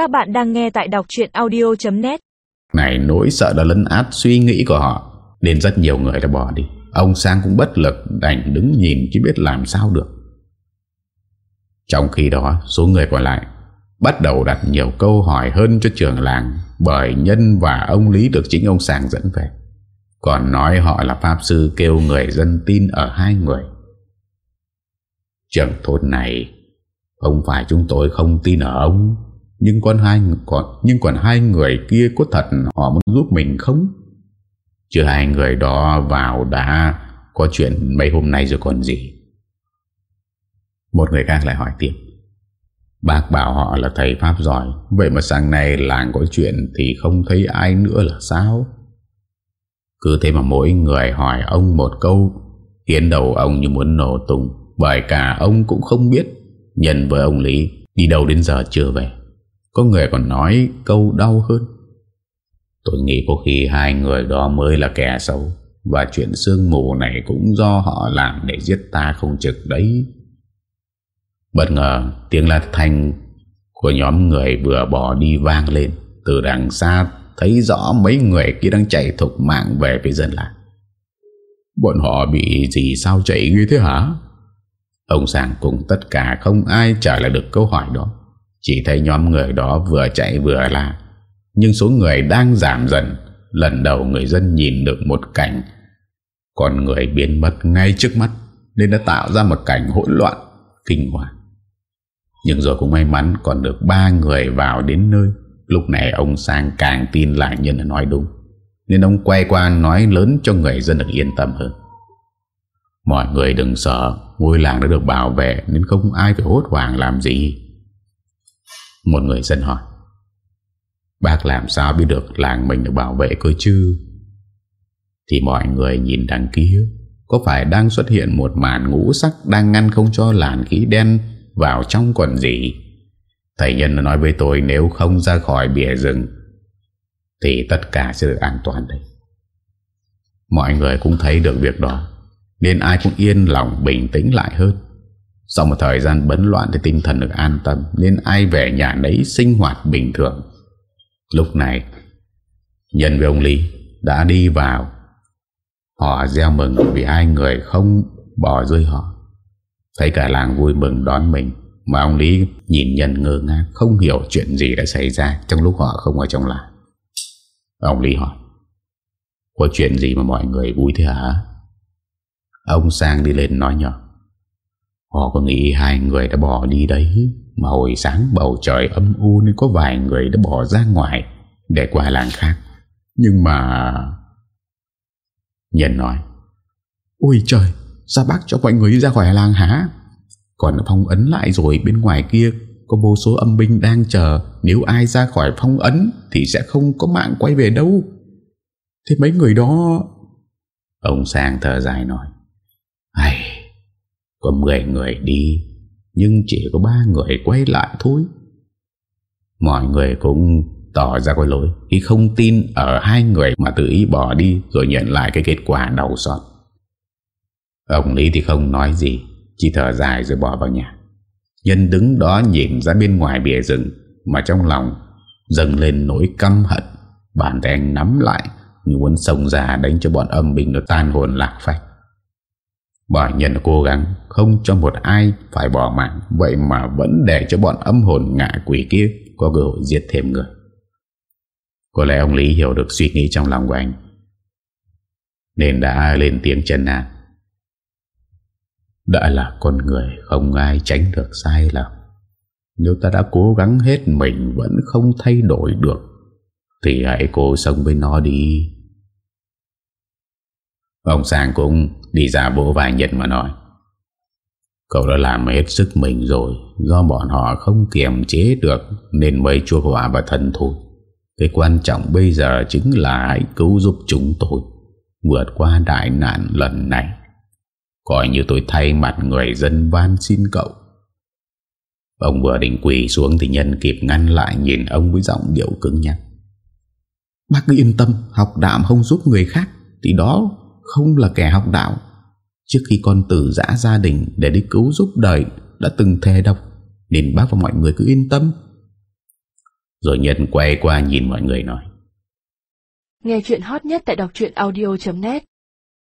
Các bạn đang nghe tại đọc chuyện audio.net Này, nỗi sợ đã lấn át suy nghĩ của họ. Nên rất nhiều người đã bỏ đi. Ông Sang cũng bất lực, đành đứng nhìn chứ biết làm sao được. Trong khi đó, số người còn lại Bắt đầu đặt nhiều câu hỏi hơn cho trưởng làng, Bởi Nhân và ông Lý được chính ông Sang dẫn về. Còn nói họ là Pháp Sư kêu người dân tin ở hai người. Trường thôn này, Không phải chúng tôi không tin ở ông. Nhưng còn hai còn, nhưng còn hai người kia có thật họ muốn giúp mình không? Chứ hai người đó vào đã có chuyện mấy hôm nay rồi còn gì? Một người khác lại hỏi tiếp. Bác bảo họ là thầy Pháp giỏi, Vậy mà sáng nay làng có chuyện Thì không thấy ai nữa là sao? Cứ thế mà mỗi người hỏi ông một câu, Khiến đầu ông như muốn nổ tung, Bởi cả ông cũng không biết. Nhân với ông Lý, Đi đâu đến giờ chưa về? Có người còn nói câu đau hơn Tôi nghĩ có khi hai người đó mới là kẻ xấu, Và chuyện sương mù này cũng do họ làm để giết ta không trực đấy Bất ngờ, tiếng la thanh của nhóm người vừa bỏ đi vang lên Từ đằng xa, thấy rõ mấy người kia đang chạy thục mạng về phía dân lạc. Bọn họ bị gì sao chạy như thế hả? Ông Sàng cùng tất cả không ai trả lời được câu hỏi đó chỉ thấy nhóm người đó vừa chạy vừa la. Nhưng số người đang giảm dần, Lần đầu người dân nhìn được một cảnh. Con người biến mất ngay trước mắt, Nên đã tạo ra một cảnh hỗn loạn, Kinh hoàng. Nhưng rồi cũng may mắn còn được ba người vào đến nơi. Lúc này ông Sang càng tin lại nhân là nói đúng, Nên ông quay qua nói lớn cho người dân được yên tâm hơn. Mọi người đừng sợ, Ngôi làng đã được bảo vệ, Nên không ai phải hốt hoảng làm gì. Một người dân hỏi, Bác làm sao biết được làng mình được bảo vệ cơ chứ? Thì mọi người nhìn đằng kia, Có phải đang xuất hiện một màn ngũ sắc Đang ngăn không cho làn khí đen Vào trong quần gì? Thầy nhân nói với tôi, Nếu không ra khỏi bìa rừng, Thì tất cả sẽ được an toàn đấy. Mọi người cũng thấy được việc đó, Nên ai cũng yên lòng bình tĩnh lại hơn. Sau một thời gian bấn loạn Thì tinh thần được an tâm, Nên ai về nhà nấy sinh hoạt bình thường. Lúc này, Nhân với ông Lý Đã đi vào. Họ gieo mừng vì hai người không bỏ rơi họ. Thấy cả làng vui mừng đón mình, Mà ông Lý nhìn Nhân ngơ ngác, Không hiểu chuyện gì đã xảy ra Trong lúc họ không ở trong làng. Ông Lý hỏi, Có chuyện gì mà mọi người vui thế hả? Ông Sang đi lên nói nhỏ Họ có nghĩ hai người đã bỏ đi đấy, Mà hồi sáng bầu trời âm u Nên có vài người đã bỏ ra ngoài, Để qua làng khác. Nhưng mà Nhân nói, Ôi trời, Sao bác cho mọi người đi ra khỏi làng hả? Còn phong ấn lại rồi, Bên ngoài kia có vô số âm binh đang chờ. Nếu ai ra khỏi phong ấn Thì sẽ không có mạng quay về đâu. Thế mấy người đó Ông Sang thở dài nói có 10 người đi, Nhưng chỉ có ba người quay lại thôi. Mọi người cũng tỏ ra có lỗi Khi không tin ở hai người mà tự ý bỏ đi Rồi nhận lại cái kết quả đau xót. Ông Lý thì không nói gì, Chỉ thở dài rồi bỏ vào nhà. Nhân đứng đó nhìn ra bên ngoài bìa rừng, Mà trong lòng dâng lên nỗi căm hận. Bàn tay anh nắm lại, Như muốn sông ra đánh cho bọn âm binh Nó tan hồn lạc phách. Bởi nhân cố gắng, Không cho một ai phải bỏ mạng. Vậy mà vẫn để cho bọn âm hồn ngạ quỷ kia Có cơ hội giết thêm người. Có lẽ ông Lý hiểu được suy nghĩ trong lòng của anh. Nên đã lên tiếng chân an. Đã là con người, Không ai tránh được sai lầm. Nếu ta đã cố gắng hết mình, Vẫn không thay đổi được, Thì hãy cố sống với nó đi. Ông Sang cũng đi ra vỗ vài nhật mà nói, Cậu đã làm hết sức mình rồi, Do bọn họ không kiềm chế được Nên mới chuộc họa và thân thôi Cái quan trọng bây giờ chính là Hãy cứu giúp chúng tôi Vượt qua đại nạn lần này. Coi như tôi thay mặt người dân van xin cậu. Ông vừa định quỳ xuống Thì nhân kịp ngăn lại Nhìn ông với giọng điệu cứng nhắc, Bác cứ yên tâm, Học đạo không giúp người khác, Thì đó không là kẻ học đạo. Trước khi con tử giã gia đình Để đi cứu giúp đời Đã từng thề độc Nên bác và mọi người cứ yên tâm. Rồi Nhân quay qua nhìn mọi người nói. Nghe chuyện hot nhất tại đọc audio.net